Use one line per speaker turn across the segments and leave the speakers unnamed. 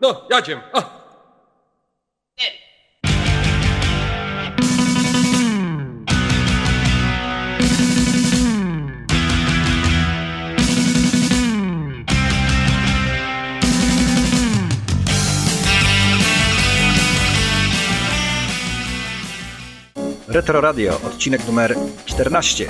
No, jadziem.
Retro Radio, odcinek numer 14.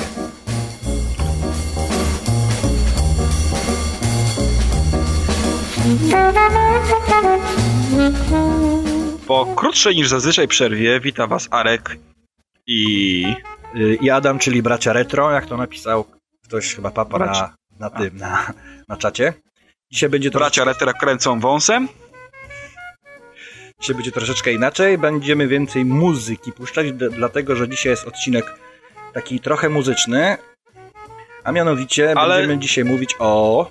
Po krótszej niż zazwyczaj przerwie wita was Arek i...
Y, I Adam, czyli bracia Retro, jak to napisał ktoś chyba papa na, na tym, na, na czacie. Dzisiaj będzie, to,
bracia Retro kręcą wąsem.
dzisiaj będzie troszeczkę inaczej. Będziemy więcej muzyki puszczać, dlatego że dzisiaj jest odcinek taki trochę muzyczny. A mianowicie
Ale-
będziemy dzisiaj mówić o...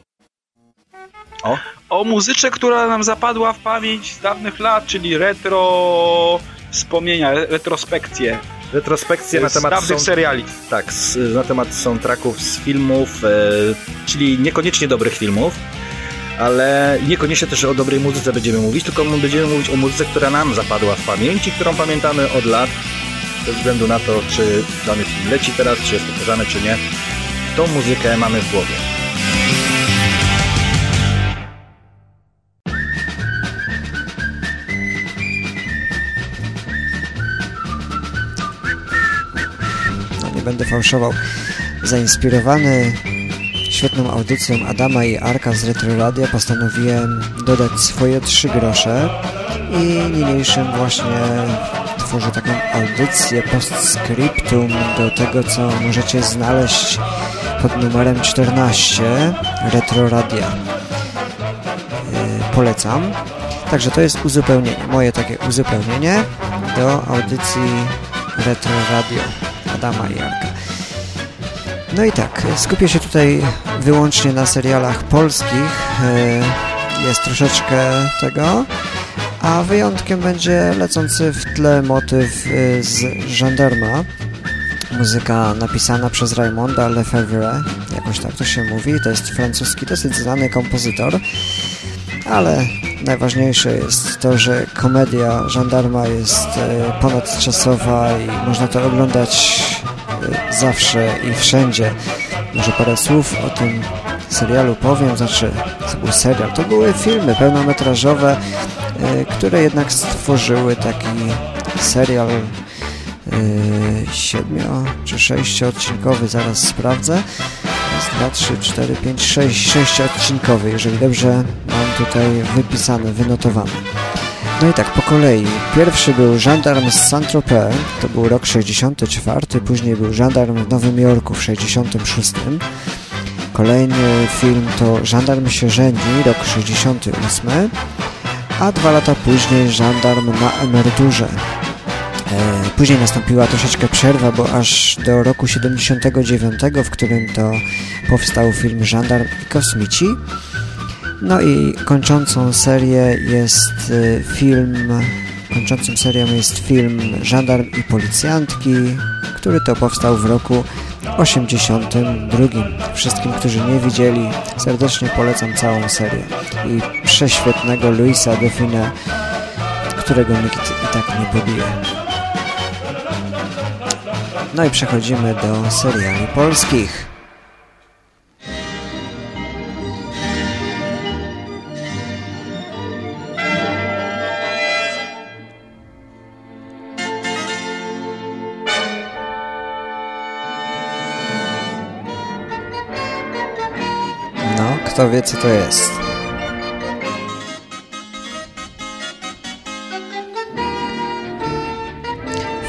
O muzyczce, która nam zapadła w pamięć z dawnych lat, czyli retro wspomnienia, re- retrospekcje
Retrospekcje na temat
dawnych
są,
seriali.
tak, z, na temat soundtracków z filmów, e, czyli niekoniecznie dobrych filmów, ale niekoniecznie też o dobrej muzyce będziemy mówić, tylko będziemy mówić o muzyce, która nam zapadła w pamięć i którą pamiętamy od lat, bez względu na to, czy dany film leci teraz, czy jest pokazany, czy nie. Tą muzykę mamy w głowie.
Będę fałszował, zainspirowany świetną audycją Adama i Arka z Retro Radia postanowiłem dodać swoje trzy grosze i niniejszym właśnie tworzę taką audycję postscriptum do tego, co możecie znaleźć pod numerem 14 Retro Radia. Yy, polecam. Także to jest uzupełnienie, moje takie uzupełnienie do audycji Retro Radio Adama i Arka. No i tak, skupię się tutaj wyłącznie na serialach polskich. Yy, Jest troszeczkę tego, a wyjątkiem będzie lecący w tle motyw yy, z Gendarma. Muzyka napisana przez Raymonda Lefebvre, jakoś tak to się mówi. To jest francuski, dosyć znany kompozytor, ale najważniejsze jest to, że komedia Żandarma jest e, ponadczasowa i można to oglądać e, zawsze i wszędzie. Może parę słów o tym serialu powiem, znaczy to był serial, to były filmy pełnometrażowe, e, które jednak stworzyły taki serial e, siedmio czy sześcioodcinkowy, zaraz sprawdzę. Raz, dwa, trzy, cztery, pięć, sześć, sześcioodcinkowy, jeżeli dobrze mam tutaj wypisane, wynotowane. No i tak, po kolei. Pierwszy był Gendarm z Saint-Tropez, to był rok 64, później był Gendarm w Nowym Jorku w 66. Kolejny film to Gendarm się żeni, rok 68, a dwa lata później Gendarm na emeryturze. E, Później nastąpiła troszeczkę przerwa, bo aż do roku 79, w którym to powstał film Żandarm i Kosmici. No i kończącą serię jest e, film, kończącym serią jest film Żandarm i Policjantki, który to powstał w roku 82. Wszystkim, którzy nie widzieli, serdecznie polecam całą serię. I prześwietnego Luisa Define, którego nikt i tak nie pobije. No i przechodzimy do seriali polskich. Kto wie co to jest?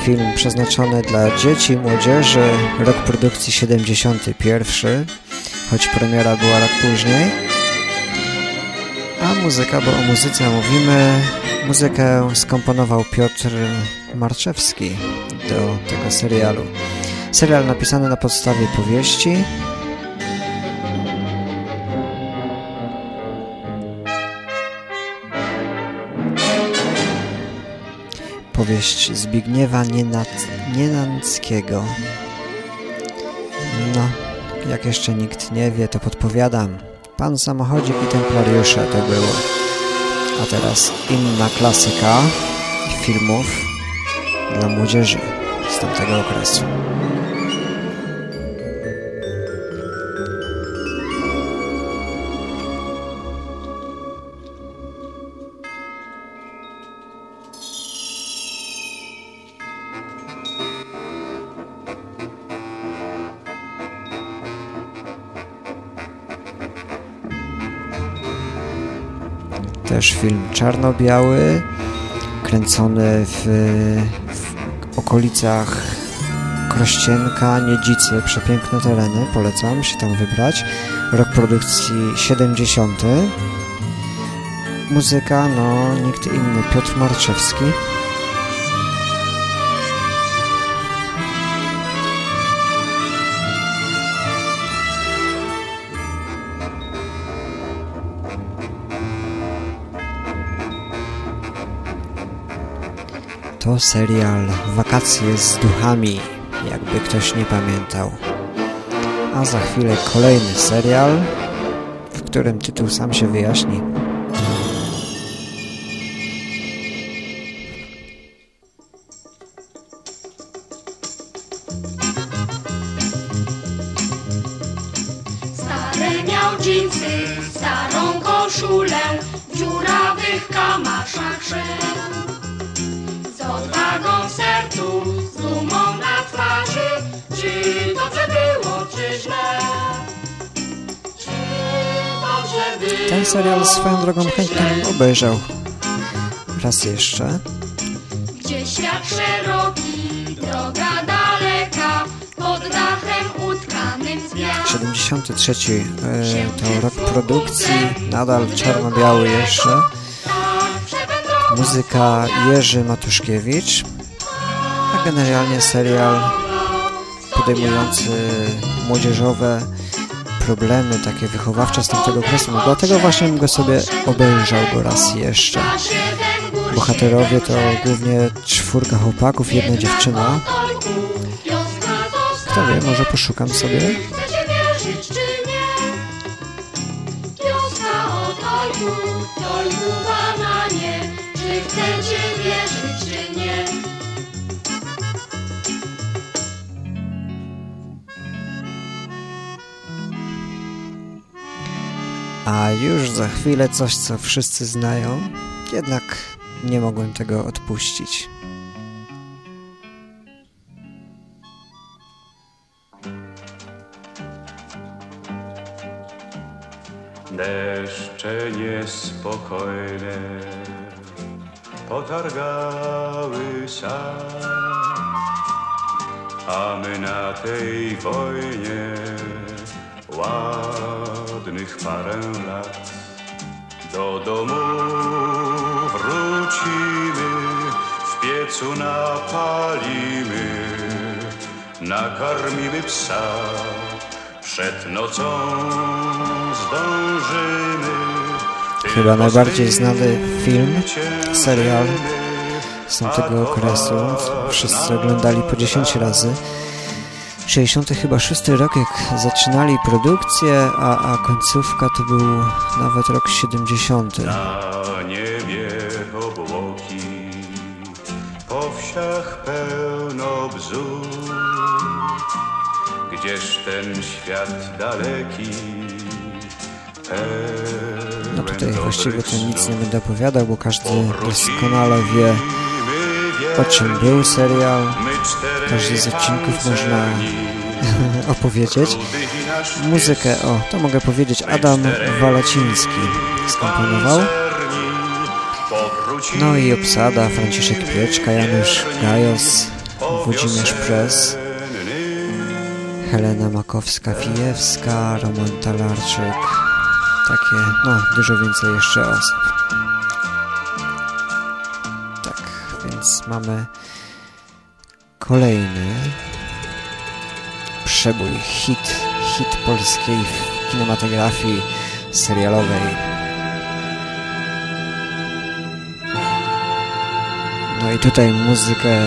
Film przeznaczony dla dzieci i młodzieży, rok produkcji 71, choć premiera była rok później. A muzyka, bo o muzyce mówimy, muzykę skomponował Piotr Marczewski do tego serialu. Serial napisany na podstawie powieści, Zbigniewa Nienac- Nienanckiego. No, jak jeszcze nikt nie wie, to podpowiadam. Pan Samochodzik i Templariusze to było. A teraz inna klasyka filmów dla młodzieży z tamtego okresu. Też film czarno-biały, kręcony w, w okolicach Krościenka, Niedzicy, przepiękne tereny, polecam się tam wybrać. Rok produkcji 70. Muzyka, no nikt inny, Piotr Marczewski. To serial Wakacje z duchami, jakby ktoś nie pamiętał. A za chwilę kolejny serial, w którym tytuł sam się wyjaśni.
Starą koszulę, w dziurawych kamaszach szedł odwagą w sercu, z dumą na twarzy, czy dobrze było, czy źle? Czy dobrze było,
Ten serial swoją drogą chętnie obejrzał raz jeszcze.
Gdzie świat szeroki, droga daleka, pod dachem utkanym z gwiazd.
73 e, to rok produkcji, nadal czarno-biały jeszcze. Muzyka Jerzy Matuszkiewicz, a generalnie serial podejmujący młodzieżowe problemy, takie wychowawcze z tamtego okresu. No dlatego właśnie bym go sobie obejrzał go raz jeszcze. Bohaterowie to głównie czwórka chłopaków, jedna dziewczyna. Kto wie, może poszukam sobie. Już za chwilę coś, co wszyscy znają, jednak nie mogłem tego odpuścić.
Deszcze niespokojne potargały sam, a my na tej wojnie ładnych parę lat do domu wrócimy, w piecu napalimy, nakarmimy psa, przed nocą zdążymy.
Chyba najbardziej znany film, serial z tamtego okresu. Wszyscy oglądali po 10 razy. 60 chyba 6 rok jak zaczynali produkcję, a, a końcówka to był nawet rok 70.
Na niebie obłoki, po wsiach pełno bzów. Gdzież ten świat daleki?
No tutaj właściwie to nic nie będę opowiadał, bo każdy doskonale wie o czym był serial. Każdy z odcinków można opowiedzieć. Muzykę, o, to mogę powiedzieć, Adam Walaciński skomponował. No i obsada Franciszek Pieczka, Janusz Gajos, Włodzimierz Press, Helena Makowska-Fijewska, Roman Talarczyk, takie, no, dużo więcej jeszcze osób. Tak, więc mamy kolejny przebój, hit, hit polskiej kinematografii serialowej. No i tutaj muzykę,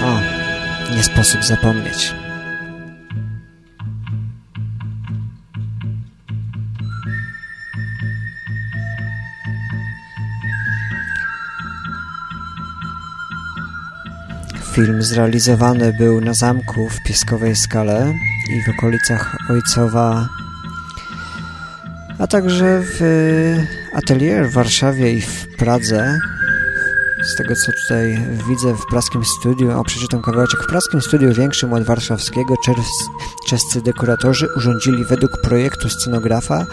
no, nie sposób zapomnieć. Film zrealizowany był na zamku w Pieskowej Skale i w okolicach Ojcowa, a także w atelier w Warszawie i w Pradze. Z tego co tutaj widzę w praskim studiu, o przeczytam kawałeczek, w praskim studiu większym od warszawskiego czescy dekoratorzy urządzili według projektu scenografa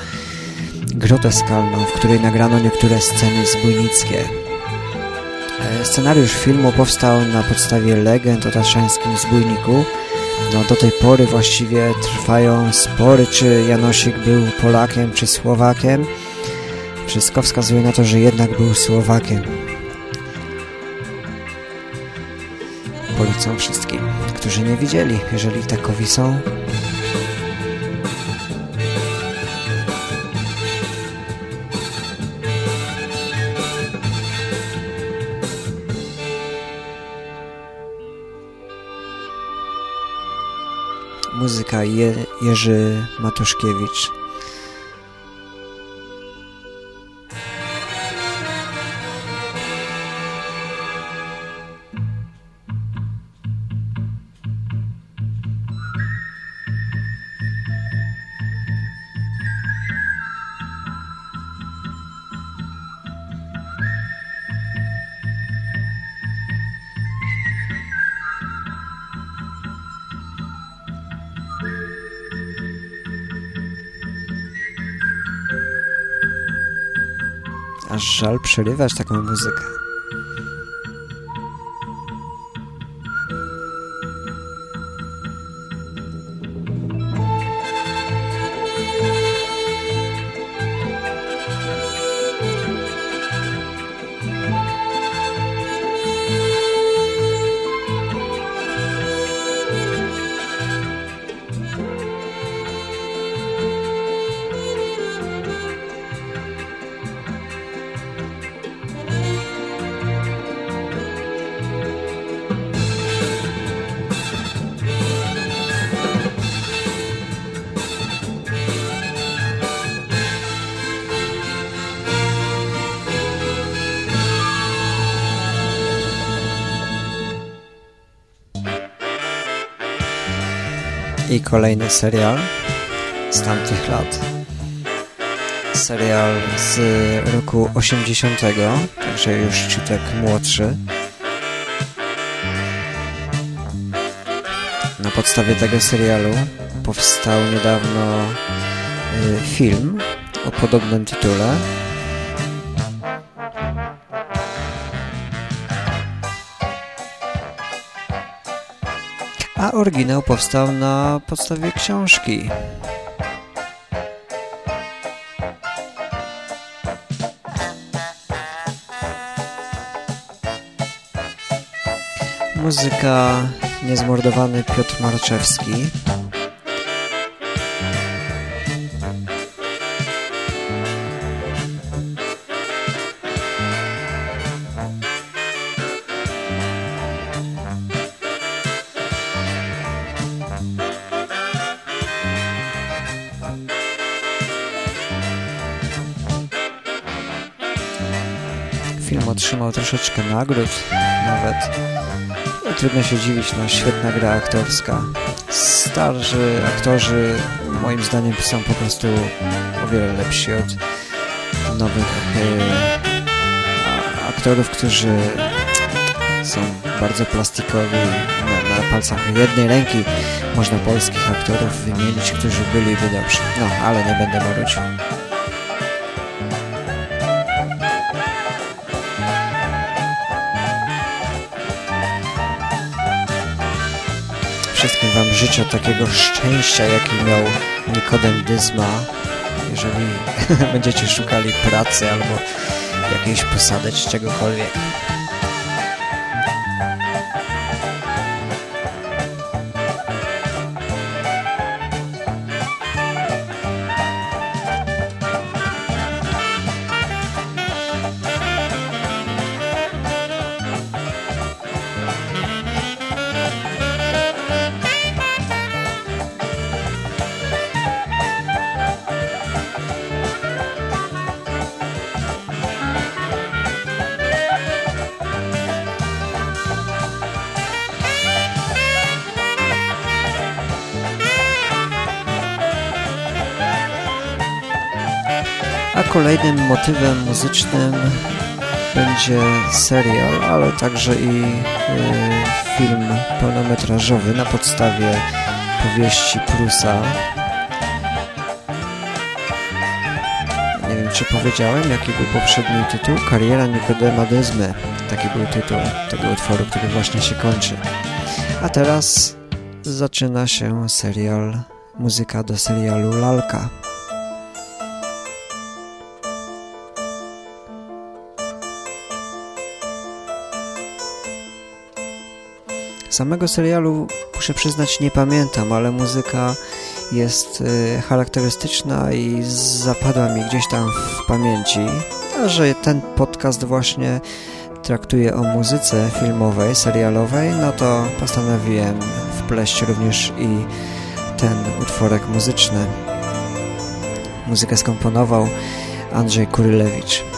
grotę skalną, w której nagrano niektóre sceny zbójnickie. E, scenariusz filmu powstał na podstawie legend o taszańskim zbójniku. No, do tej pory właściwie trwają spory, czy Janosik był Polakiem, czy Słowakiem. Wszystko wskazuje na to, że jednak był Słowakiem. Polecam wszystkim, którzy nie widzieli, jeżeli takowi są, muzyka Je Jerzy Matuszkiewicz. Przerywać taką muzykę. Kolejny serial z tamtych lat. Serial z roku 80, także już ciutek młodszy. Na podstawie tego serialu powstał niedawno y, film o podobnym tytule a oryginał powstał na podstawie książki. Muzyka niezmordowany Piotr Marczewski. Otrzymał troszeczkę nagród nawet. No, trudno się dziwić, no świetna gra aktorska. Starzy aktorzy moim zdaniem są po prostu o wiele lepsi od nowych e, aktorów, którzy są bardzo plastikowi. Na, na, palcach jednej ręki można polskich aktorów wymienić, którzy byliby dobrzy. No, ale nie będę marudził. Wszystkim Wam życzę takiego szczęścia, jaki miał Nikodem Dyzma, jeżeli będziecie szukali pracy albo jakiejś posady czy czegokolwiek. Kolejnym motywem muzycznym będzie serial, ale także i y, film pełnometrażowy na podstawie powieści Prusa. Nie wiem, czy powiedziałem, jaki był poprzedni tytuł. Kariera Nikodema Dyzmy. Taki był tytuł tego utworu, który właśnie się kończy. A teraz zaczyna się serial, muzyka do serialu Lalka. Samego serialu muszę przyznać nie pamiętam, ale muzyka jest y, charakterystyczna i zapadła mi gdzieś tam w pamięci. A że ten podcast właśnie traktuje o muzyce filmowej, serialowej, no to postanowiłem wpleść również i ten utworek muzyczny. Muzykę skomponował Andrzej Kurylewicz.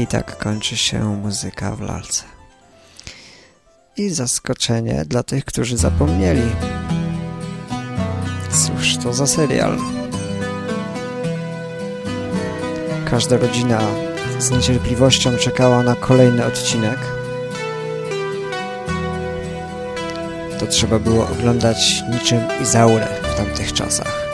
I tak kończy się muzyka w lalce. I zaskoczenie dla tych, którzy zapomnieli. Cóż to za serial? Każda rodzina z niecierpliwością czekała na kolejny odcinek. To trzeba było oglądać niczym Izaurę w tamtych czasach.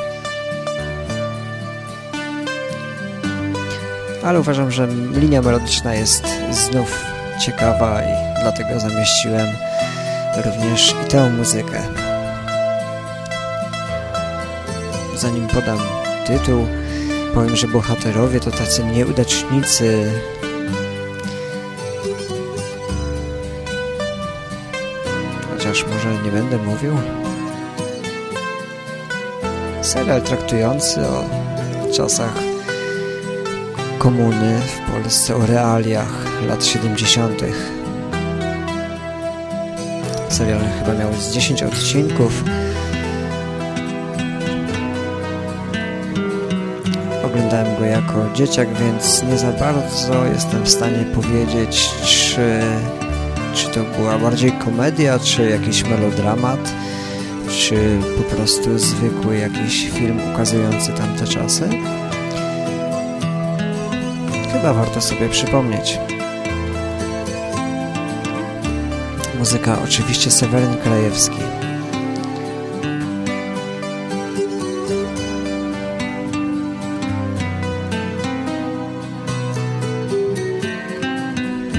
Ale uważam, że linia melodyczna jest znów ciekawa i dlatego zamieściłem również i tę muzykę. Zanim podam tytuł, powiem, że bohaterowie to tacy nieudacznicy, chociaż może nie będę mówił. Serial traktujący o czasach komuny w Polsce o realiach lat 70. Serial chyba miał z 10 odcinków. Oglądałem go jako dzieciak, więc nie za bardzo jestem w stanie powiedzieć, czy, czy to była bardziej komedia, czy jakiś melodramat, czy po prostu zwykły jakiś film ukazujący tamte czasy chyba warto sobie przypomnieć. Muzyka oczywiście Seweryn Krajewski.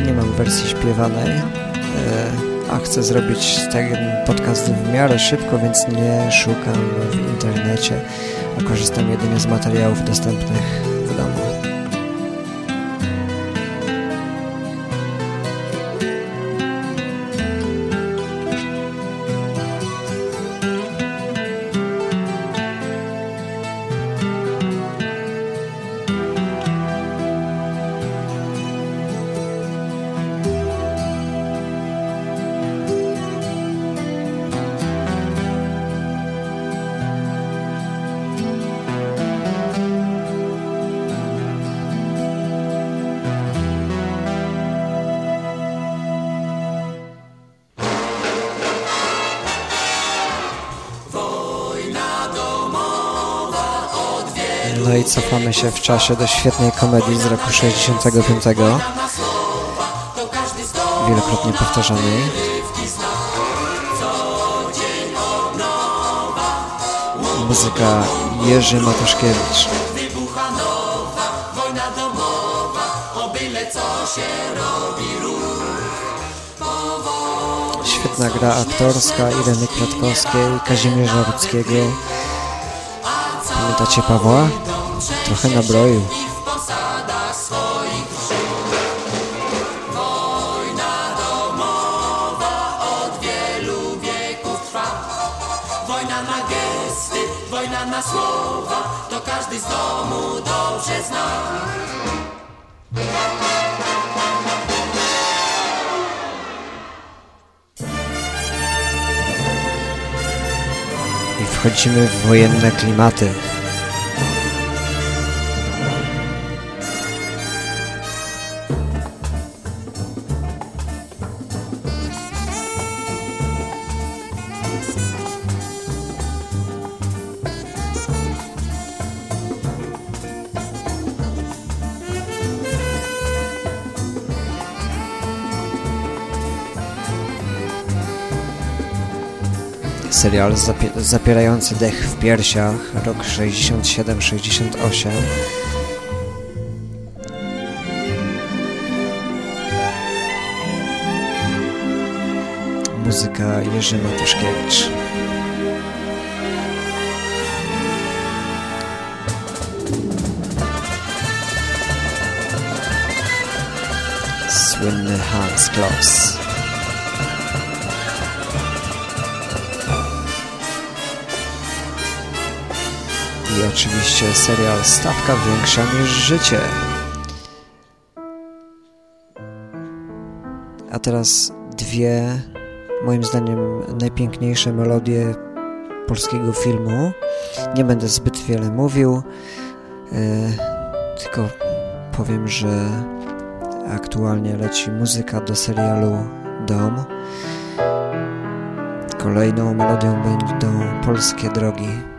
Nie mam wersji śpiewanej, e, a chcę zrobić ten podcast w miarę szybko, więc nie szukam w internecie, a korzystam jedynie z materiałów dostępnych cofamy się w czasie do świetnej komedii z roku 65. Wielokrotnie powtarzanej. Muzyka Jerzy Matuszkiewicz. Świetna gra aktorska Ireny Kwiatkowskiej, Kazimierza Rudzkiego. Pamiętacie Pawła? Trochę nabroił.
Wojna na słowa, to każdy z domu dobrze zna.
I wchodzimy w wojenne klimaty. Serial zapierający dech w piersiach, rok 67-68. Muzyka Jerzy Matuszkiewicz. Słynny Hans Kloss. I oczywiście serial Stawka Większa niż Życie. A teraz dwie, moim zdaniem, najpiękniejsze melodie polskiego filmu. Nie będę zbyt wiele mówił, yy, tylko powiem, że aktualnie leci muzyka do serialu Dom. Kolejną melodią będą polskie drogi.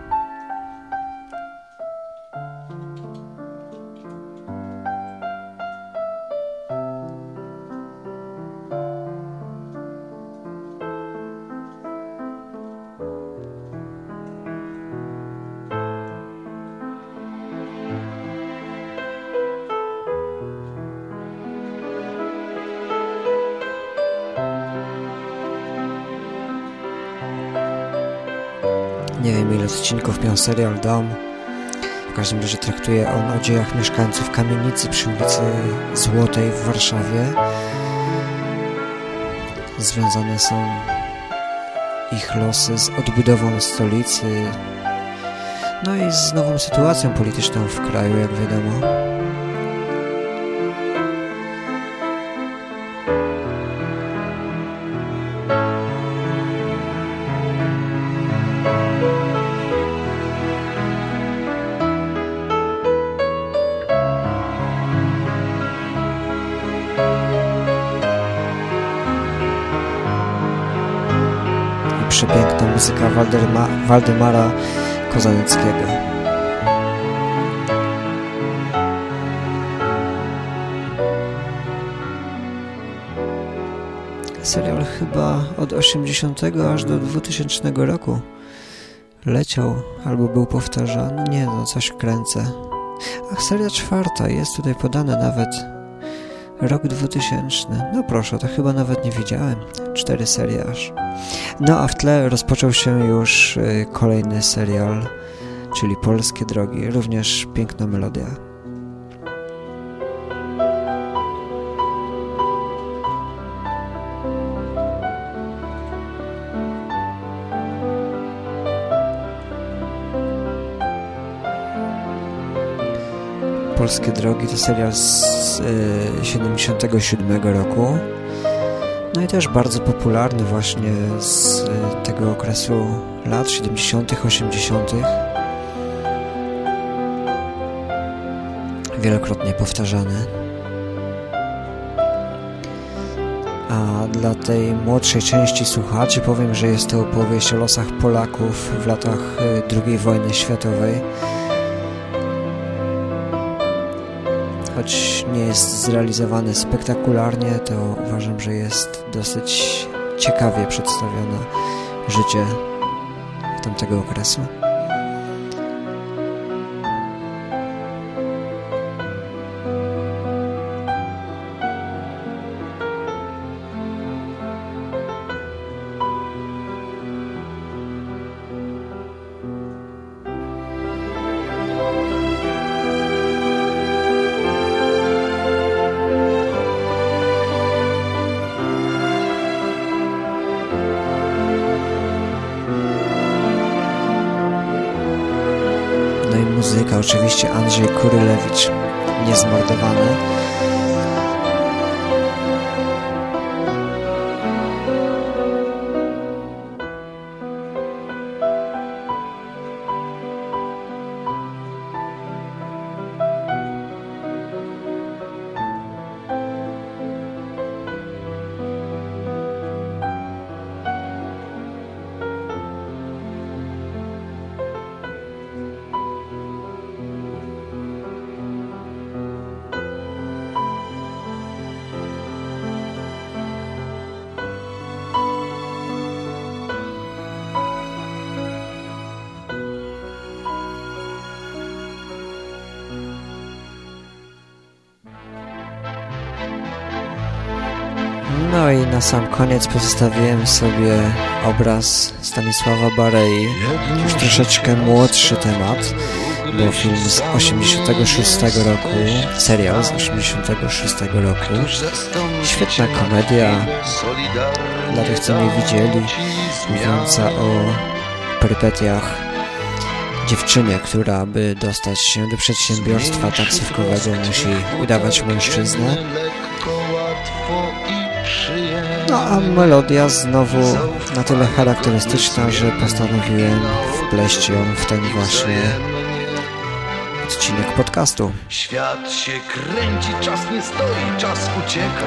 Odcinków miał serial Dom. W każdym razie traktuje on o dziejach mieszkańców kamienicy przy ulicy Złotej w Warszawie. Związane są ich losy z odbudową stolicy, no i z nową sytuacją polityczną w kraju, jak wiadomo. Waldema, Waldemara Kozaneckiego. Serial chyba od 80 aż do 2000 roku leciał albo był powtarzany. Nie no, coś kręcę. Ach, seria czwarta jest tutaj podane nawet. Rok 2000. No proszę, to chyba nawet nie widziałem. Cztery serie aż. No a w tle rozpoczął się już y, kolejny serial, czyli Polskie Drogi, również piękna melodia. Polskie Drogi to serial z y, 77 roku no i też bardzo popularny właśnie z y, tego okresu lat 70., 80. Wielokrotnie powtarzany. A dla tej młodszej części słuchaczy powiem, że jest to opowieść o losach Polaków w latach y, II wojny światowej choć nie jest zrealizowany spektakularnie, to uważam, że jest dosyć ciekawie przedstawione życie tamtego okresu. Oczywiście Andrzej Kurylewicz, niezmordowany. Na sam koniec pozostawiłem sobie obraz Stanisława Barei, już troszeczkę młodszy temat, bo film z 86 roku, serial z 86 roku. Świetna komedia dla tych, co nie widzieli, mówiąca o perypetiach dziewczyny, która by dostać się do przedsiębiorstwa taksówkowego musi udawać mężczyznę. No a melodia znowu na tyle charakterystyczna, że postanowiłem wpleść ją w ten właśnie odcinek podcastu.
Świat się kręci, czas nie stoi, czas ucieka.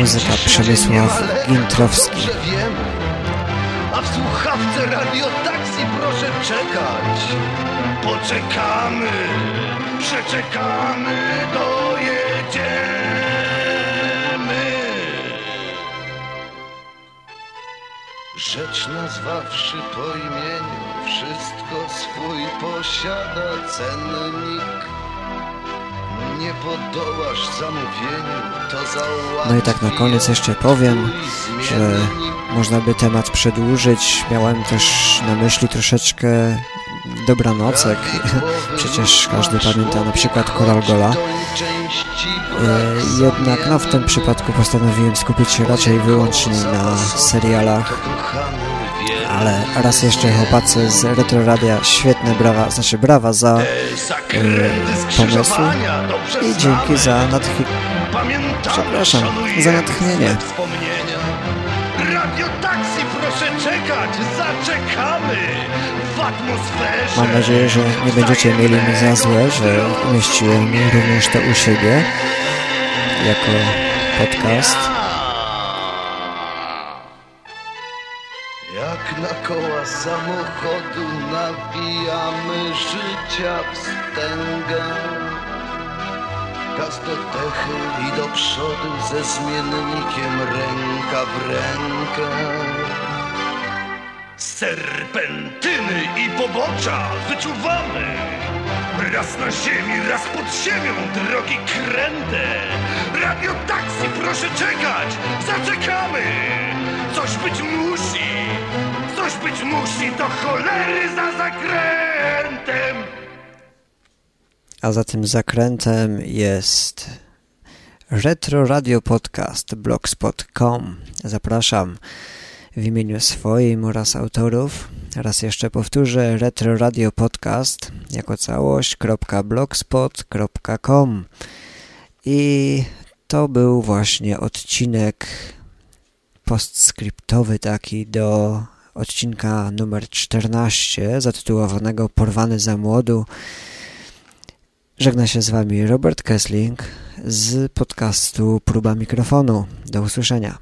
Muzyka Przemysław Gintrowski.
A w słuchawce radio taksi proszę czekać. Poczekamy, przeczekamy, dojedziemy. Rzecz nazwawszy po imieniu, wszystko swój posiada cennik. Nie podołasz zamówieniu, to załatwi
No i tak na koniec jeszcze powiem, że można by temat przedłużyć. Miałem też na myśli troszeczkę dobranocek. Przecież każdy pamięta na przykład Koral Gola. E, jednak no, w tym przypadku postanowiłem skupić się raczej wyłącznie na serialach. Ale raz jeszcze chłopacy z Retro Radia świetne brawa, znaczy brawa za e, pomysł i dzięki za natchnienie. Przepraszam, za natchnienie.
Radio taksi, proszę czekać, zaczekamy.
Mam nadzieję, że nie będziecie mieli mi za złe, że umieściłem również to u siebie jako podcast.
Jak na koła samochodu nabijamy życia wstęgę. Gaz do dechy i do przodu ze zmiennikiem ręka w rękę. Serpentyny i pobocza wyczuwamy. Raz na ziemi, raz pod ziemią, drogi kręte. Radio taksi, proszę czekać, zaczekamy. Coś być musi, coś być musi, do cholery za zakrętem.
A za tym zakrętem jest Retro Radio Podcast blogspot.com. Zapraszam w imieniu swoim oraz autorów. Raz jeszcze powtórzę Retro Radio Podcast jako całość.blogspot.com i to był właśnie odcinek postscriptowy taki do odcinka numer 14 zatytułowanego Porwany za młodu. Żegna się z Wami Robert Kessling z podcastu Próba Mikrofonu. Do usłyszenia.